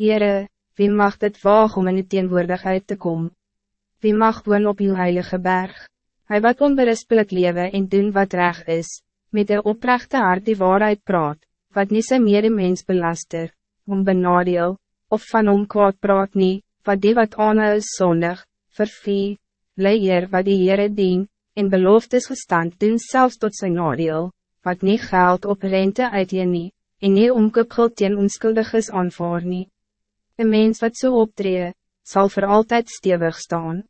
Heere, wie mag dit waag om in die teenwoordigheid te komen? Wie mag woon op uw heilige berg? Hij wat onberispelijk leven en doen wat recht is, met de oprechte hart die waarheid praat, wat niet zijn meer mens belaster, om benadeel, of van om kwaad praat nie, wat die wat aan is zondig, vervie, leier wat die Heere dien, en beloftes gestand doen zelfs tot zijn nadeel, wat niet geld op rente uit je nie, en nie omkoopgeld teen onskuldig is aanvaar nie. Een mens wat zo so optree, zal voor altijd stevig staan.